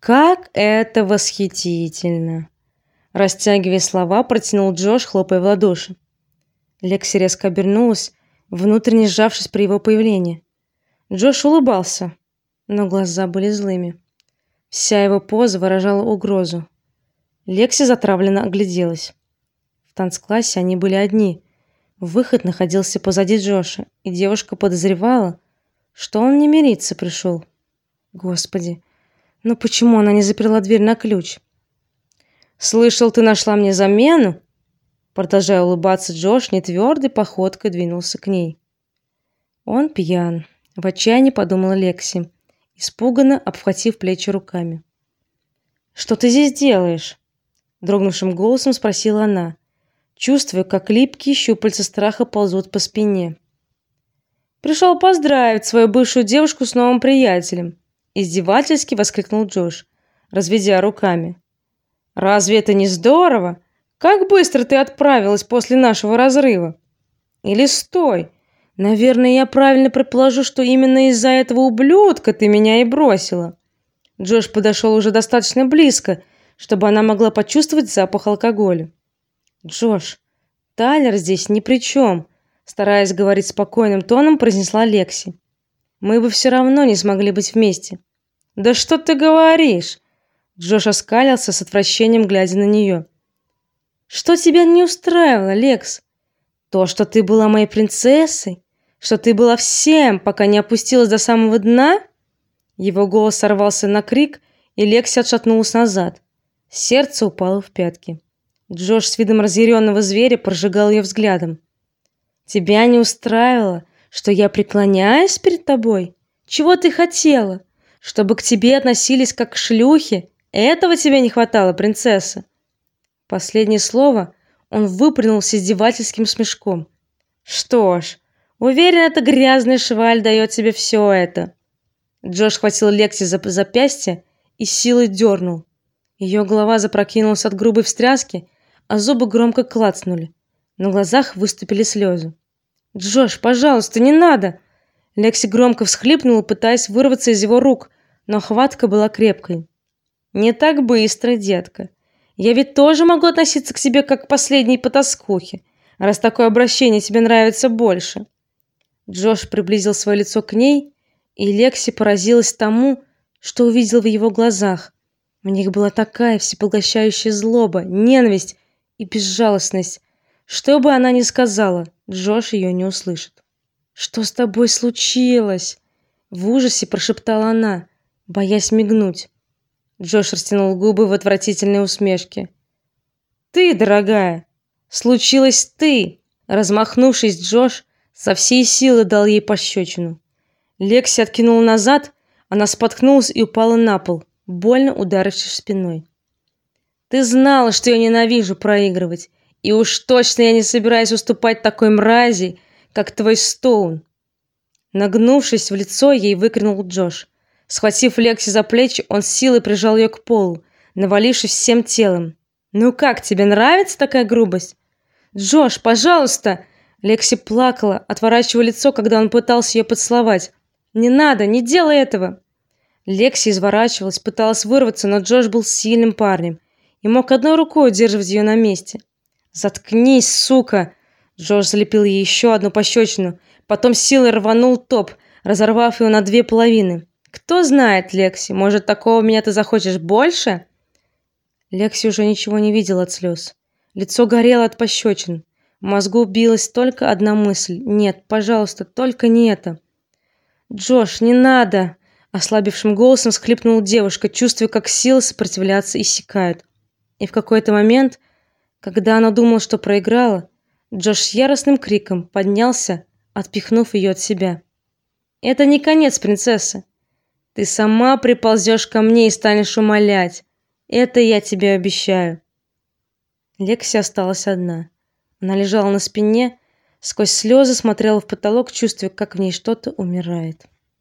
Как это восхитительно, растягивая слова, протянул Джош, хлопая в ладоши. Лекси резко обернулась, внутренне сжавшись при его появлении. Джош улыбался, но глаза были злыми. Вся его поза выражала угрозу. Лекси затравленно огляделась. В танцклассе они были одни. Выход находился позади Джоша, и девушка подозревала, что он не мириться пришел. Господи, но почему она не заперла дверь на ключ? Слышал, ты нашла мне замену? Продолжая улыбаться, Джош нетвердой походкой двинулся к ней. Он пьян, в отчаянии подумала Лекси, испуганно обхватив плечи руками. Что ты здесь делаешь? дрогнувшим голосом спросила она, чувствуя, как липкие щупальца страха ползут по спине. Пришел поздравить свою бывшую девушку с новым приятелем издевательски воскликнул Джош, разведя руками. Разве это не здорово? Как быстро ты отправилась после нашего разрыва? Или стой. Наверное, я правильно предположу, что именно из-за этого ублюдка ты меня и бросила. Джош подошел уже достаточно близко, чтобы она могла почувствовать запах алкоголя. Джош, Тайлер здесь ни при чем, стараясь говорить спокойным тоном, произнесла Лекси. Мы бы все равно не смогли быть вместе. Да что ты говоришь? Джош оскалился с отвращением, глядя на нее. Что тебя не устраивало, Лекс? То, что ты была моей принцессой, что ты была всем, пока не опустилась до самого дна? Его голос сорвался на крик, и Лекси отшатнулась назад. Сердце упало в пятки. Джош с видом разъяренного зверя прожигал ее взглядом. Тебя не устраивало, что я преклоняюсь перед тобой? Чего ты хотела? Чтобы к тебе относились как к шлюхе. Этого тебе не хватало, принцесса. Последнее слово он выплюнул с издевательским смешком. Что ж, уверен, эта грязная шваль дает тебе все это. Джош схватил Лекси за запястье и силой дернул. Ее голова запрокинулась от грубой встряски, а зубы громко клацнули. На глазах выступили слезы. Джош, пожалуйста, не надо. Лекси громко всхлипнула, пытаясь вырваться из его рук, но хватка была крепкой. Не так быстро, детка. Я ведь тоже могу относиться к себе как к последней потаскухе, раз такое обращение тебе нравится больше. Джош приблизил свое лицо к ней, и Лекси поразилась тому, что увидел в его глазах. В них была такая всепоглощающая злоба, ненависть и безжалостность. Что бы она ни сказала, Джош ее не услышит. Что с тобой случилось? В ужасе прошептала она, боясь мигнуть. Джош растянул губы в отвратительной усмешке. Ты, дорогая, случилось ты. Размахнувшись, Джош со всей силы дал ей пощечину. Лекси откинула назад, она споткнулась и упала на пол, больно ударившись спиной. Ты знала, что я ненавижу проигрывать, и уж точно я не собираюсь уступать такой мрази, как твой Стоун. Нагнувшись в лицо, ей выкрикнул Джош. Схватив Лекси за плечи, он силой прижал ее к полу, навалившись всем телом. Ну как, тебе нравится такая грубость? Джош, пожалуйста, Лекси плакала, отворачивая лицо, когда он пытался ее поцеловать. Не надо, не делай этого. Лекси изворачивалась, пыталась вырваться, но Джош был сильным парнем и мог одной рукой удерживать ее на месте. Заткнись, сука, Джордж залепил ей еще одну пощечину, потом силой рванул топ, разорвав его на две половины. Кто знает, Лекси, может, такого меня ты захочешь больше? Лекси уже ничего не видела от слез. Лицо горело от пощечин. В мозгу билась только одна мысль: нет, пожалуйста, только не это. Джош, не надо, ослабевшим голосом всхлипнула девушка, чувствуя, как силы сопротивляться иссякают. И в какой-то момент, когда она думала, что проиграла, Джош с яростным криком поднялся, отпихнув ее от себя. Это не конец, принцесса. Ты сама приползешь ко мне и станешь умолять. Это я тебе обещаю. Лекси осталась одна. Она лежала на спине, сквозь слезы смотрела в потолок, чувствуя, как в ней что-то умирает.